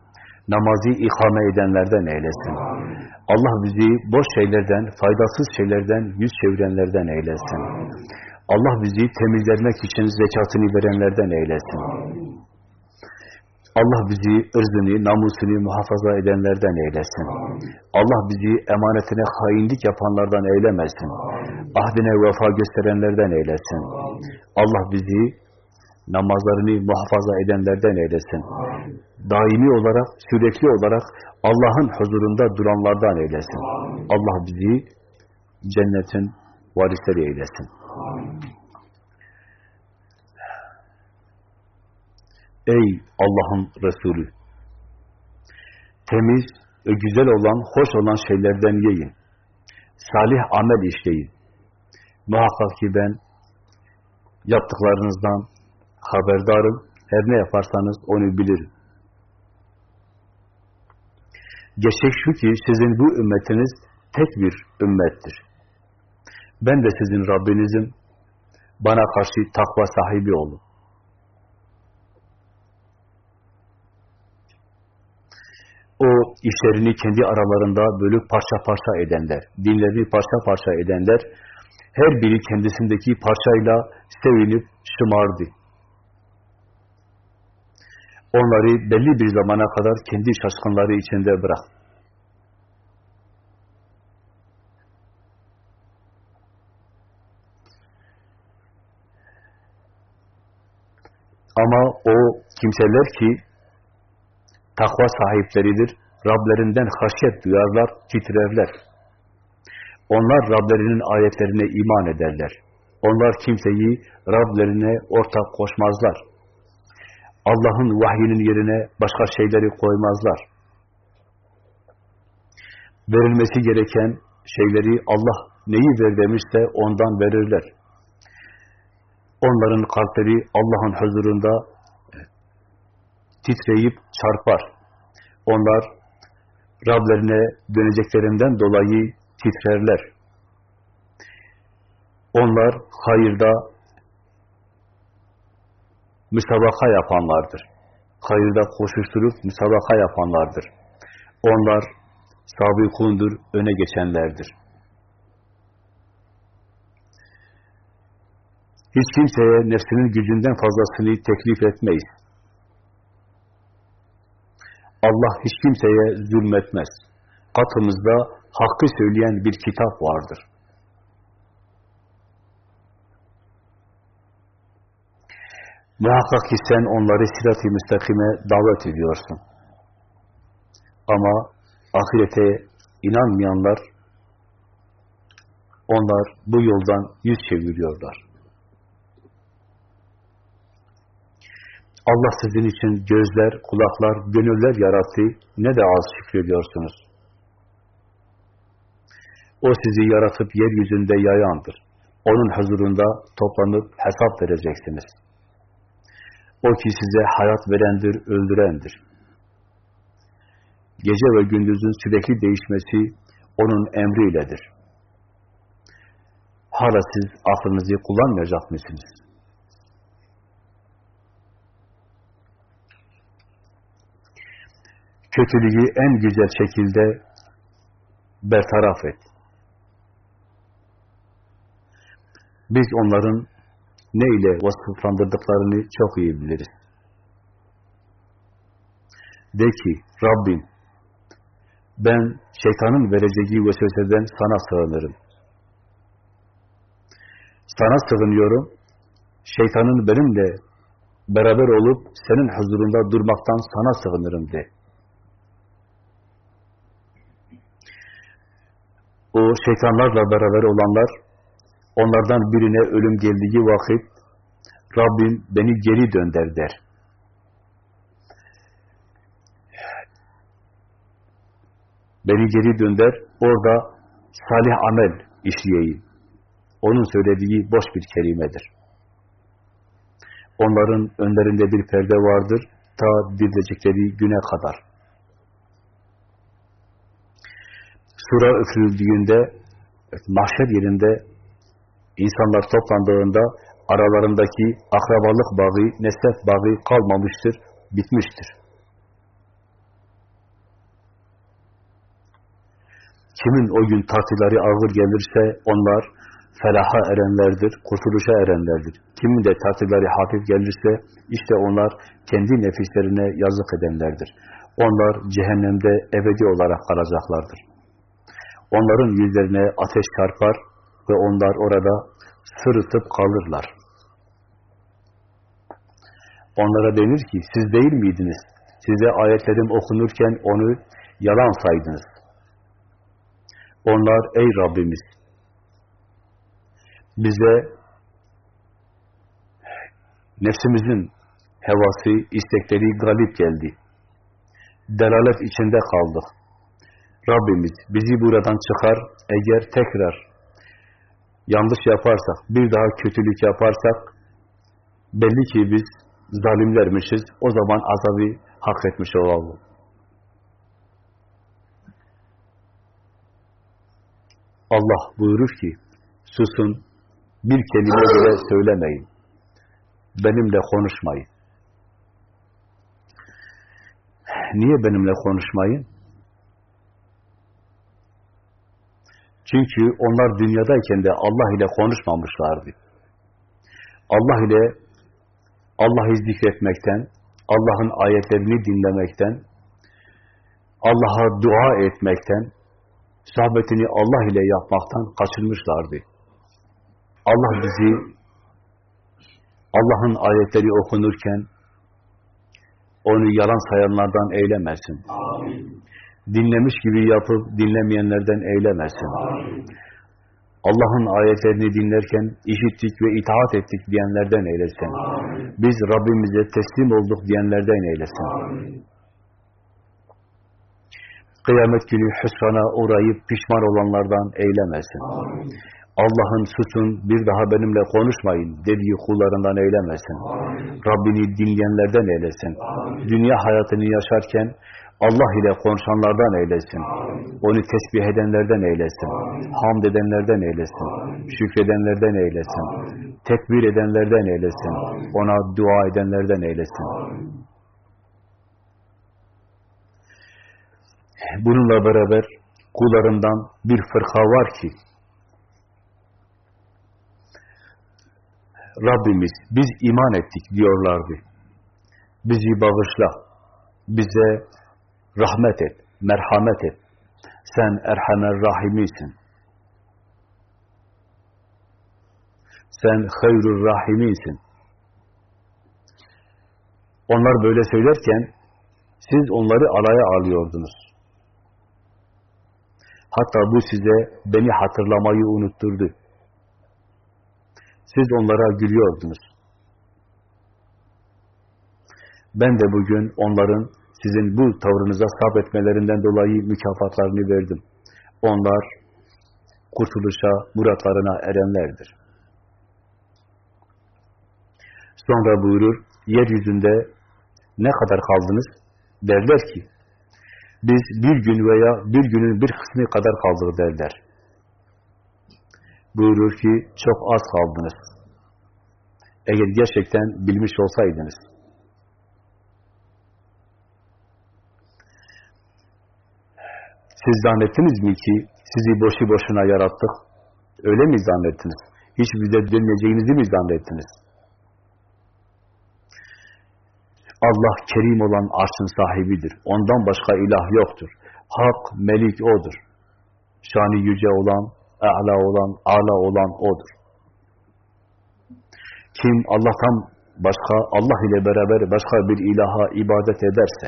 namazı ikame edenlerden eylesin. Allah bizi boş şeylerden, faydasız şeylerden yüz çevirenlerden eylesin. Allah bizi temizlemek için zekatını verenlerden eylesin. Allah bizi ırzını, namusunu muhafaza edenlerden eylesin. Allah bizi emanetine hainlik yapanlardan eylemesin. Ahdine vefa gösterenlerden eylesin. Allah bizi namazlarını muhafaza edenlerden eylesin. Daimi olarak, sürekli olarak Allah'ın huzurunda duranlardan eylesin. Allah bizi cennetin varisleri eylesin. Ey Allah'ın Resulü! Temiz ve güzel olan, hoş olan şeylerden yiyin. Salih amel işleyin. Muhakkak ki ben yaptıklarınızdan haberdarım. Her ne yaparsanız onu bilirim. Gerçek şu ki sizin bu ümmetiniz tek bir ümmettir. Ben de sizin Rabbinizim. Bana karşı takva sahibi olun. o işlerini kendi aralarında bölüp parça parça edenler, dinlerini parça parça edenler, her biri kendisindeki parçayla sevinip şımardı. Onları belli bir zamana kadar kendi şaşkınları içinde bırak. Ama o kimseler ki takva sahipleridir. Rablerinden haşyet duyarlar, titrerler. Onlar Rablerinin ayetlerine iman ederler. Onlar kimseyi Rablerine ortak koşmazlar. Allah'ın vahyinin yerine başka şeyleri koymazlar. Verilmesi gereken şeyleri Allah neyi ver demişse ondan verirler. Onların kalpleri Allah'ın huzurunda titreyip çarpar. Onlar Rablerine döneceklerinden dolayı titrerler. Onlar hayırda müsabaka yapanlardır. Hayırda koşuşturup müsabaka yapanlardır. Onlar sabikundur, öne geçenlerdir. Hiç kimseye nefsinin gücünden fazlasını teklif etmeyiz. Allah hiç kimseye zulmetmez. Katımızda hakkı söyleyen bir kitap vardır. Muhakkak ki sen onları sirat-i müstakime davet ediyorsun. Ama ahirete inanmayanlar, onlar bu yoldan yüz çeviriyorlar. Allah sizin için gözler, kulaklar, gönüller yarattı. Ne de az şükrediyorsunuz. O sizi yaratıp yeryüzünde yayandır. Onun huzurunda toplanıp hesap vereceksiniz. O ki size hayat verendir, öldürendir. Gece ve gündüzün sürekli değişmesi onun emriyledir. Hala siz aklınızı kullanmayacak mısınız? Kötülüğü en güzel şekilde bertaraf et. Biz onların ne ile vasıflandırdıklarını çok iyi biliriz. De ki, Rabbim, ben şeytanın vereceği vesveseden sana sığınırım. Sana sığınıyorum, şeytanın benimle beraber olup senin huzurunda durmaktan sana sığınırım de. O şeytanlarla beraber olanlar, onlardan birine ölüm geldiği vakit, Rabbim beni geri dönder der. Beni geri dönder, orada salih amel işleyeyim. Onun söylediği boş bir kelimedir. Onların önlerinde bir perde vardır, ta dirilecekleri güne kadar. Sura üfürüldüğünde mahşer yerinde insanlar toplandığında aralarındaki akrabalık bağı, nesep bağı kalmamıştır, bitmiştir. Kimin o gün tartıları ağır gelirse onlar felaha erenlerdir, kurtuluşa erenlerdir. Kimin de tartıları hafif gelirse işte onlar kendi nefislerine yazık edenlerdir. Onlar cehennemde ebedi olarak kalacaklardır. Onların yüzlerine ateş çarpar ve onlar orada sırıtıp kalırlar. Onlara denir ki, siz değil miydiniz? Size ayetlerim okunurken onu yalan saydınız. Onlar, ey Rabbimiz, bize nefsimizin hevası, istekleri galip geldi. Delalet içinde kaldık. Rabbimiz bizi buradan çıkar, eğer tekrar yanlış yaparsak, bir daha kötülük yaparsak, belli ki biz zalimlermişiz, o zaman azabı hak etmiş olalım. Allah buyurur ki, susun, bir kelime bile söylemeyin. Benimle konuşmayın. Niye benimle konuşmayın? Çünkü onlar dünyadayken de Allah ile konuşmamışlardı. Allah ile Allah'ı zikretmekten, Allah'ın ayetlerini dinlemekten, Allah'a dua etmekten, sohbetini Allah ile yapmaktan kaçırmışlardı. Allah bizi Allah'ın ayetleri okunurken onu yalan sayanlardan eylemesin. Amin. Dinlemiş gibi yapıp dinlemeyenlerden eylemesin. Allah'ın ayetlerini dinlerken işittik ve itaat ettik diyenlerden eylesin. Biz Rabbimize teslim olduk diyenlerden eylesin. Kıyamet günü hüsrana uğrayıp pişman olanlardan eylemesin. Allah'ın susun bir daha benimle konuşmayın dediği kullarından eylemesin. Rabbini dinleyenlerden eylesin. Dünya hayatını yaşarken Allah ile konuşanlardan eylesin. Onu tesbih edenlerden eylesin. Hamd edenlerden eylesin. Şükredenlerden eylesin. Tekbir edenlerden eylesin. Ona dua edenlerden eylesin. Bununla beraber kullarından bir fırka var ki Rabbimiz biz iman ettik diyorlardı. Bizi bağışla, bize rahmet et, merhamet et. Sen Erhamer Rahimisin. Sen Hayrur Rahimisin. Onlar böyle söylerken siz onları alaya alıyordunuz. Hatta bu size beni hatırlamayı unutturdu. Siz onlara gülüyordunuz. Ben de bugün onların sizin bu tavrınıza sabretmelerinden dolayı mükafatlarını verdim. Onlar kurtuluşa, muratlarına erenlerdir. Sonra buyurur, yeryüzünde ne kadar kaldınız? Derler ki, biz bir gün veya bir günün bir kısmı kadar kaldık derler. Buyurur ki, çok az kaldınız. Eğer gerçekten bilmiş olsaydınız, Siz zannettiniz mi ki sizi boşu boşuna yarattık? Öyle mi zannettiniz? Hiç bize dönmeyeceğinizi mi zannettiniz? Allah kerim olan arşın sahibidir. Ondan başka ilah yoktur. Hak, melik O'dur. Şani yüce olan, a'la olan, ala olan O'dur. Kim Allah'tan başka, Allah ile beraber başka bir ilaha ibadet ederse,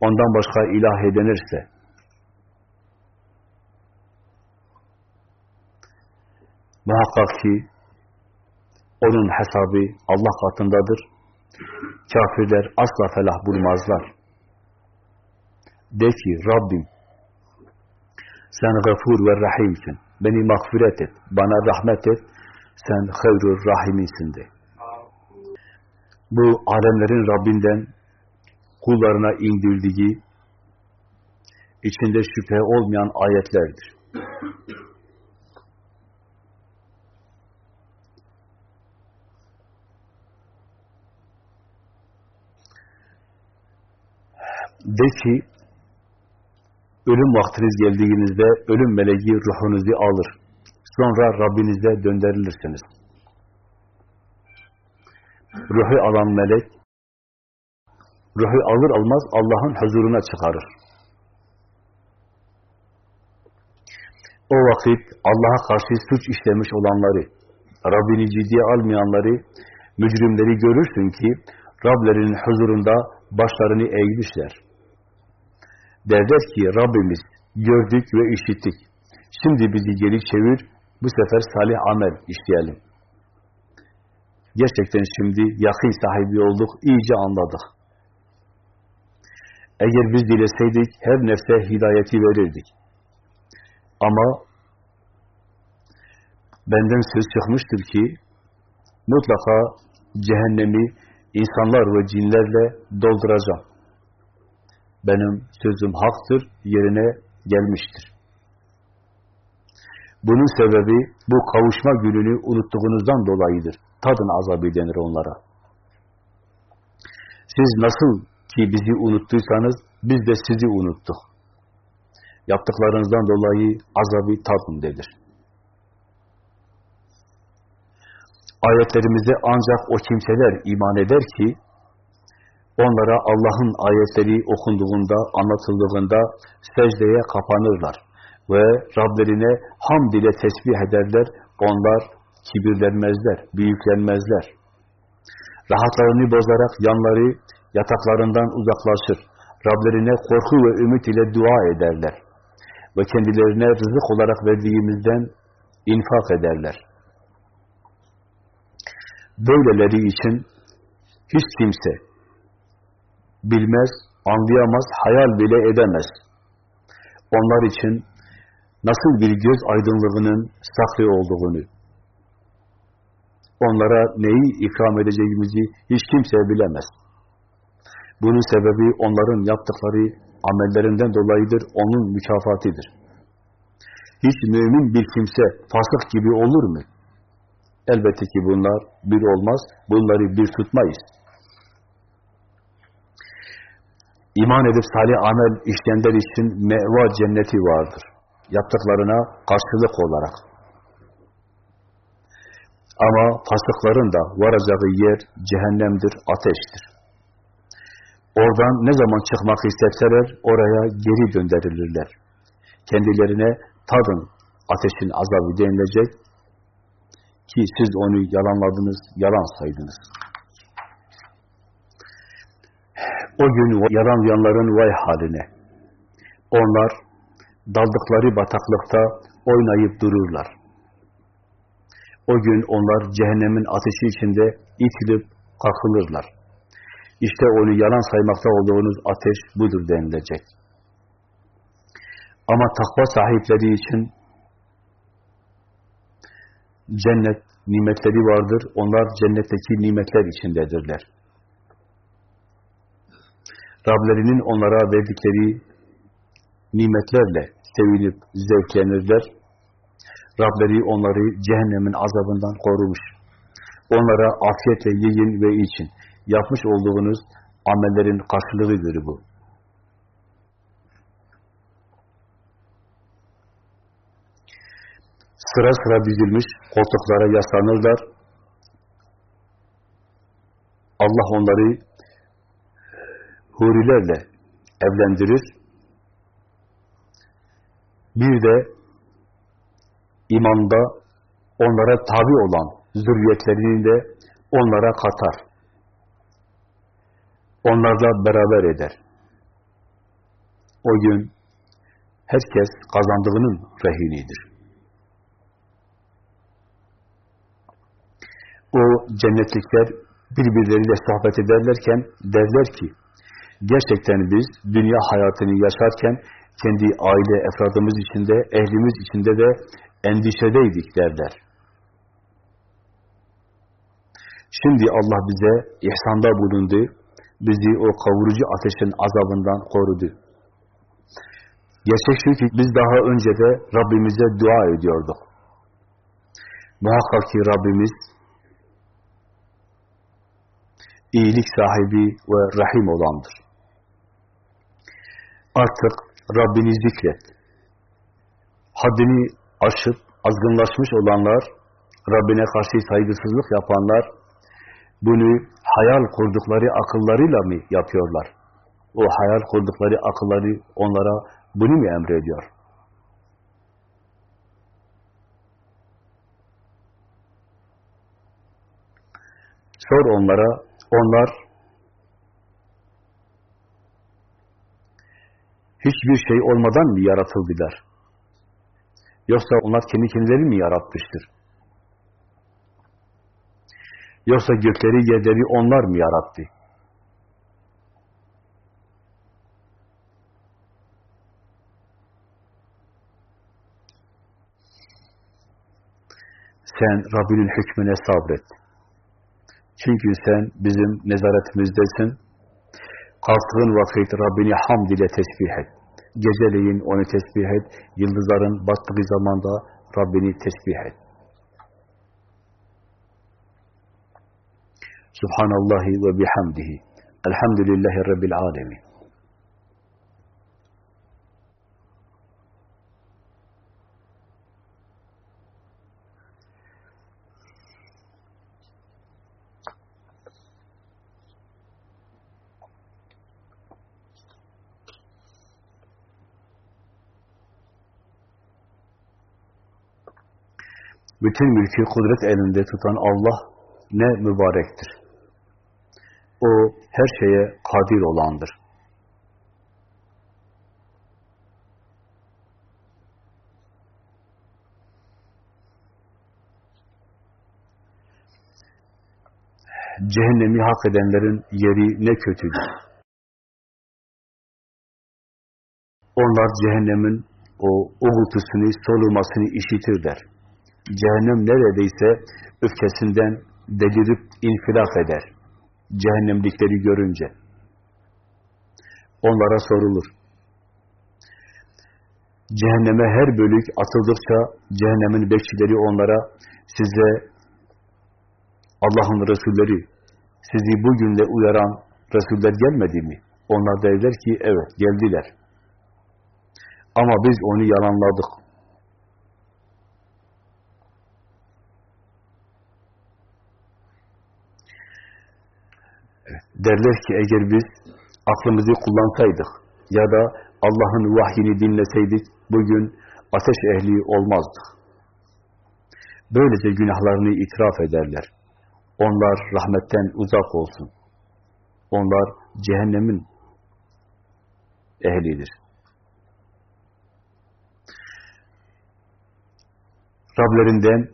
ondan başka ilah edinirse, Muhakkak ki onun hesabı Allah katındadır. Kafirler asla felah bulmazlar. De ki Rabbim sen gafur ve rahimsin. Beni mağfiret et. Bana rahmet et. Sen hayrur rahimisin de. Bu alemlerin Rabbinden kullarına indirdiği içinde şüphe olmayan ayetlerdir. De ki, ölüm vaktiniz geldiğinizde ölüm meleği ruhunuzu alır. Sonra Rabbinize döndürülürsünüz. Ruhu alan melek, ruhu alır almaz Allah'ın huzuruna çıkarır. O vakit Allah'a karşı suç işlemiş olanları, Rabbini ciddiye almayanları, mücrimleri görürsün ki Rablerinin huzurunda başlarını eğmişler. Derler ki Rabbimiz gördük ve işittik. Şimdi bizi geri çevir, bu sefer salih amel işleyelim. Gerçekten şimdi yakın sahibi olduk, iyice anladık. Eğer biz dileseydik her nefse hidayeti verirdik. Ama benden söz çıkmıştır ki mutlaka cehennemi insanlar ve cinlerle dolduracağım. Benim sözüm haktır, yerine gelmiştir. Bunun sebebi bu kavuşma gününü unuttuğunuzdan dolayıdır. Tadın azabı denir onlara. Siz nasıl ki bizi unuttuysanız biz de sizi unuttuk. Yaptıklarınızdan dolayı azabı tadın denir. Ayetlerimize ancak o kimseler iman eder ki, onlara Allah'ın ayetleri okunduğunda, anlatıldığında secdeye kapanırlar ve Rablerine hamd ile tesbih ederler, onlar kibirlenmezler, büyüklenmezler. Rahatlarını bozarak yanları yataklarından uzaklaşır. Rablerine korku ve ümit ile dua ederler. Ve kendilerine rızık olarak verdiğimizden infak ederler. Böyleleri için hiç kimse bilmez, anlayamaz, hayal bile edemez. Onlar için nasıl bir göz aydınlığının saklı olduğunu, onlara neyi ikram edeceğimizi hiç kimse bilemez. Bunun sebebi onların yaptıkları amellerinden dolayıdır, onun mükafatıdır. Hiç mümin bir kimse fasık gibi olur mu? Elbette ki bunlar bir olmaz, bunları bir tutmayız. İman edip salih amel işleyenler için meva cenneti vardır. Yaptıklarına karşılık olarak. Ama fasıkların da varacağı yer cehennemdir, ateştir. Oradan ne zaman çıkmak isterseler oraya geri gönderilirler. Kendilerine tadın ateşin azabı denilecek ki siz onu yalanladınız, yalan saydınız. O gün yalanlayanların vay haline. Onlar daldıkları bataklıkta oynayıp dururlar. O gün onlar cehennemin ateşi içinde itilip kalkılırlar. İşte onu yalan saymakta olduğunuz ateş budur denilecek. Ama takva sahipleri için cennet nimetleri vardır. Onlar cennetteki nimetler içindedirler. Rablerinin onlara verdikleri nimetlerle sevinip zevklenirler. Rableri onları cehennemin azabından korumuş. Onlara afiyetle yiyin ve için. Yapmış olduğunuz amellerin karşılığıdır bu. Sıra sıra dizilmiş koltuklara yaslanırlar. Allah onları hurilerle evlendirir. Bir de imanda onlara tabi olan zürriyetlerini de onlara katar. Onlarla beraber eder. O gün herkes kazandığının rehinidir. O cennetlikler birbirleriyle sohbet ederlerken derler ki, gerçekten biz dünya hayatını yaşarken kendi aile efradımız içinde, ehlimiz içinde de endişedeydik derler. Şimdi Allah bize ihsanda bulundu, bizi o kavurucu ateşin azabından korudu. Gerçek ki biz daha önce de Rabbimize dua ediyorduk. Muhakkak ki Rabbimiz iyilik sahibi ve rahim olandır. Artık Rabbini zikret. Haddini aşıp azgınlaşmış olanlar, Rabbine karşı saygısızlık yapanlar, bunu hayal kurdukları akıllarıyla mı yapıyorlar? O hayal kurdukları akılları onlara bunu mu emrediyor? Sor onlara, onlar hiçbir şey olmadan mı yaratıldılar? Yoksa onlar kendi kendileri mi yaratmıştır? Yoksa gökleri, yerleri onlar mı yarattı? Sen Rabbinin hükmüne sabret. Çünkü sen bizim nezaretimizdesin. Kalktığın vakit Rabbini hamd ile tesbih et. Geceleyin onu tesbih et. Yıldızların battığı zamanda Rabbini tesbih et. Subhanallahi ve bihamdihi. Elhamdülillahi Rabbil alemin. Bütün mülkü kudret elinde tutan Allah ne mübarektir. O her şeye kadir olandır. Cehennemi hak edenlerin yeri ne kötüdür. Onlar cehennemin o uğultusunu, solumasını işitirler. Cehennem neredeyse öfkesinden delirip infilak eder. Cehennemlikleri görünce. Onlara sorulur. Cehenneme her bölük atıldıkça cehennemin bekçileri onlara size Allah'ın Resulleri sizi bugünle uyaran Resuller gelmedi mi? Onlar derler ki evet geldiler. Ama biz onu yalanladık. Derler ki eğer biz aklımızı kullansaydık ya da Allah'ın vahyini dinleseydik bugün ateş ehli olmazdık. Böylece günahlarını itiraf ederler. Onlar rahmetten uzak olsun. Onlar cehennemin ehlidir. Rablerinden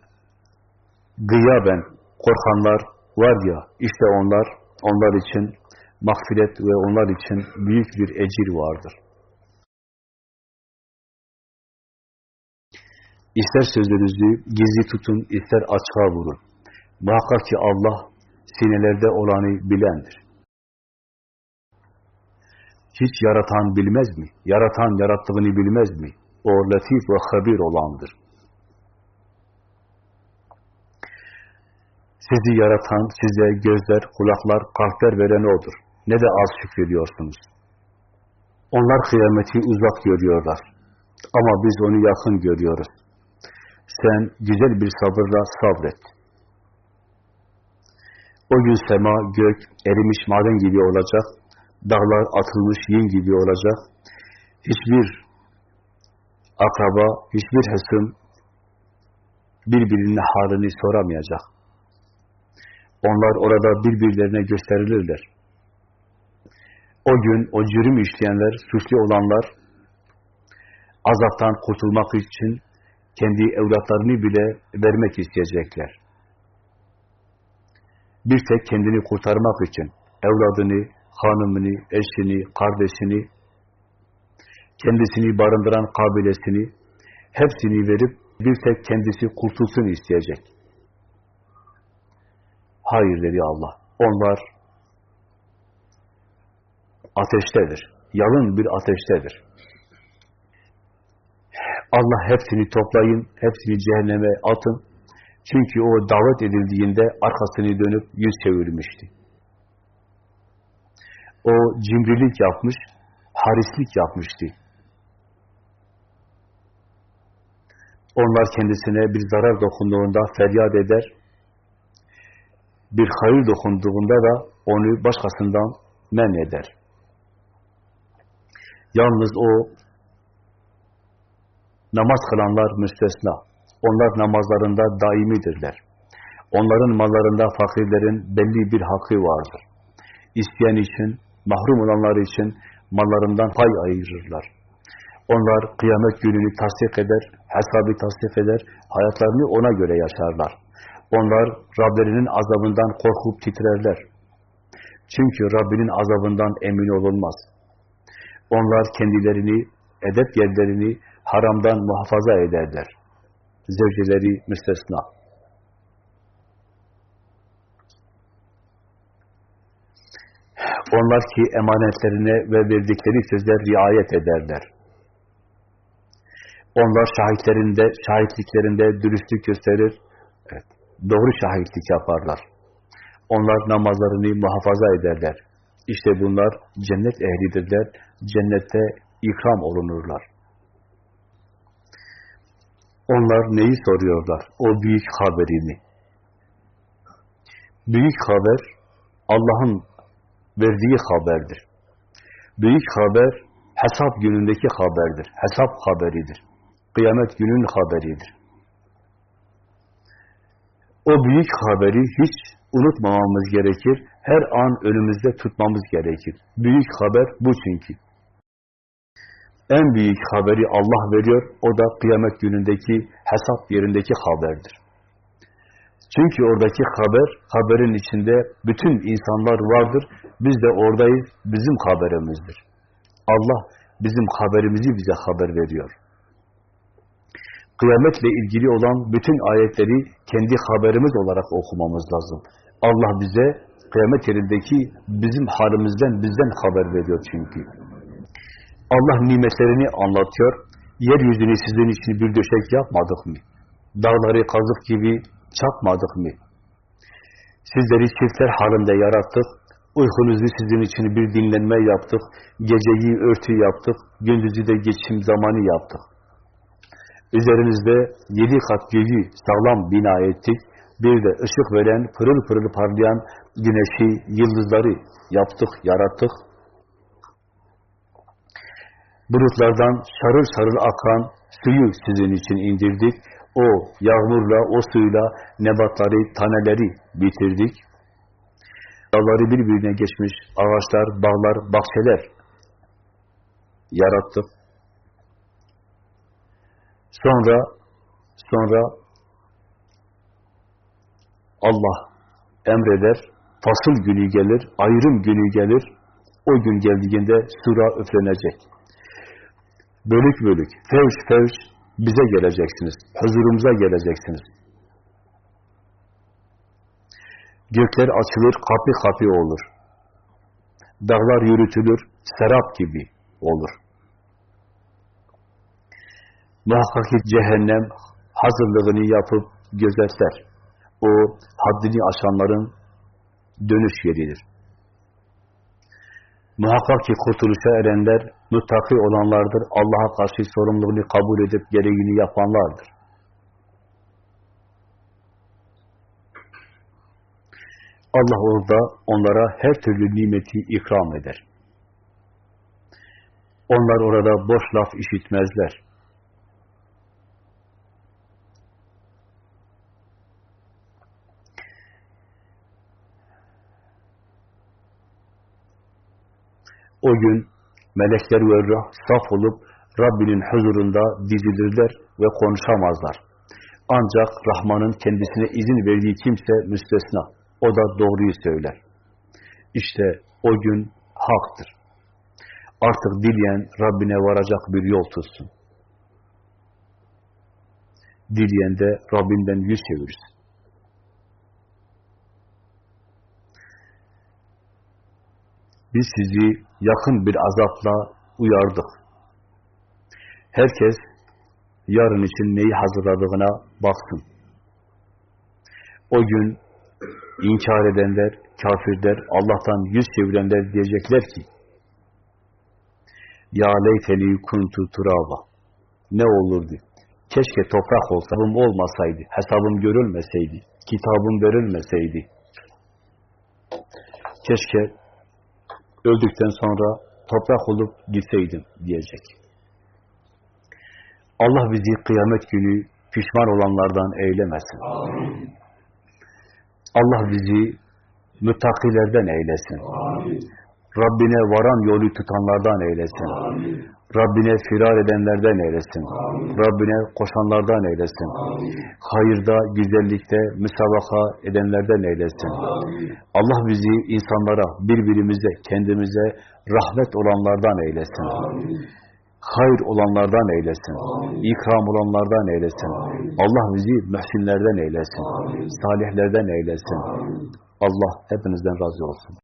gıyaben korkanlar var ya, işte onlar onlar için mağfiret ve onlar için büyük bir ecir vardır. İster sözlerinizi gizli tutun, ister açığa vurun. Muhakkak ki Allah sinelerde olanı bilendir. Hiç yaratan bilmez mi? Yaratan yarattığını bilmez mi? O latif ve habir olandır. Sizi yaratan, size gözler, kulaklar, kalpler veren O'dur. Ne de az şükrediyorsunuz. Onlar kıyameti uzak görüyorlar. Ama biz onu yakın görüyoruz. Sen güzel bir sabırla sabret. O gün sema, gök erimiş maden gibi olacak. Dağlar atılmış yin gibi olacak. Hiçbir akraba, hiçbir hısım birbirinin halini soramayacak. Onlar orada birbirlerine gösterilirler. O gün o cürüm işleyenler, suçlu olanlar azaptan kurtulmak için kendi evlatlarını bile vermek isteyecekler. Bir tek kendini kurtarmak için evladını, hanımını, eşini, kardeşini, kendisini barındıran kabilesini hepsini verip bir tek kendisi kurtulsun isteyecek. Hayır dedi Allah. Onlar ateştedir. Yalın bir ateştedir. Allah hepsini toplayın, hepsini cehenneme atın. Çünkü o davet edildiğinde arkasını dönüp yüz çevirmişti. O cimrilik yapmış, harislik yapmıştı. Onlar kendisine bir zarar dokunduğunda feryat eder, bir hayır dokunduğunda da onu başkasından men eder. Yalnız o namaz kılanlar müstesna. Onlar namazlarında daimidirler. Onların mallarında fakirlerin belli bir hakkı vardır. İsteyen için, mahrum olanlar için mallarından pay ayırırlar. Onlar kıyamet gününü tasdik eder, hesabı tasdik eder, hayatlarını ona göre yaşarlar. Onlar Rablerinin azabından korkup titrerler. Çünkü Rabbinin azabından emin olunmaz. Onlar kendilerini, edep yerlerini haramdan muhafaza ederler. Zevceleri müstesna. Onlar ki emanetlerine ve verdikleri sözler riayet ederler. Onlar şahitlerinde, şahitliklerinde dürüstlük gösterir, doğru şahitlik yaparlar. Onlar namazlarını muhafaza ederler. İşte bunlar cennet ehlidirler, cennette ikram olunurlar. Onlar neyi soruyorlar? O büyük haberi mi? Büyük haber, Allah'ın verdiği haberdir. Büyük haber, hesap günündeki haberdir. Hesap haberidir. Kıyamet günün haberidir. O büyük haberi hiç unutmamamız gerekir. Her an önümüzde tutmamız gerekir. Büyük haber bu çünkü. En büyük haberi Allah veriyor. O da kıyamet günündeki hesap yerindeki haberdir. Çünkü oradaki haber, haberin içinde bütün insanlar vardır. Biz de oradayız. Bizim haberimizdir. Allah bizim haberimizi bize haber veriyor. Kıyametle ilgili olan bütün ayetleri kendi haberimiz olarak okumamız lazım. Allah bize kıyamet yerindeki bizim halimizden, bizden haber veriyor çünkü. Allah nimetlerini anlatıyor. Yeryüzünü sizin için bir döşek yapmadık mı? Dağları kazık gibi çakmadık mı? Sizleri çiftler halinde yarattık. Uykunuzu sizin için bir dinlenme yaptık. Geceyi örtü yaptık. Gündüzü de geçim zamanı yaptık. Üzerinizde yedi kat göğü sağlam bina ettik. Bir de ışık veren, pırıl pırıl parlayan güneşi, yıldızları yaptık, yarattık. Bulutlardan şarıl şarıl akan suyu sizin için indirdik. O yağmurla, o suyla nebatları, taneleri bitirdik. Dağları birbirine geçmiş ağaçlar, bağlar, bahçeler yarattık. Sonra sonra Allah emreder, fasıl günü gelir, ayrım günü gelir. O gün geldiğinde sura üflenecek. Bölük bölük, fevş fevş bize geleceksiniz, huzurumuza geleceksiniz. Gökler açılır, kapı kapı olur. Dağlar yürütülür, serap gibi olur. Muhakkak ki cehennem hazırlığını yapıp gözetler. O haddini aşanların dönüş yeridir. Muhakkak ki kurtuluşa erenler muttaki olanlardır. Allah'a karşı sorumluluğunu kabul edip gereğini yapanlardır. Allah orada onlara her türlü nimeti ikram eder. Onlar orada boş laf işitmezler. O gün melekler ve ruh saf olup Rabbinin huzurunda dizilirler ve konuşamazlar. Ancak Rahman'ın kendisine izin verdiği kimse müstesna. O da doğruyu söyler. İşte o gün haktır. Artık dileyen Rabbine varacak bir yol tutsun. Dileyen de Rabbinden yüz çevirsin. Biz sizi yakın bir azapla uyardık. Herkes yarın için neyi hazırladığına baksın. O gün inkar edenler, kafirler, Allah'tan yüz çevirenler diyecekler ki, Ya leyteni kuntu turaba. Ne olurdu? Keşke toprak olsam olmasaydı, hesabım görülmeseydi, kitabım verilmeseydi. Keşke öldükten sonra toprak olup gitseydim diyecek. Allah bizi kıyamet günü pişman olanlardan eylemesin. Allah bizi müttakilerden eylesin. Rabbine varan yolu tutanlardan eylesin. Rabbine firar edenlerden eylesin. Rabbine koşanlardan eylesin. Hayırda, güzellikte müsabaka edenlerden eylesin. Allah bizi insanlara, birbirimize, kendimize rahmet olanlardan eylesin. Hayır olanlardan eylesin. İkram olanlardan eylesin. Allah bizi mühsinlerden eylesin. Salihlerden eylesin. Allah hepinizden razı olsun.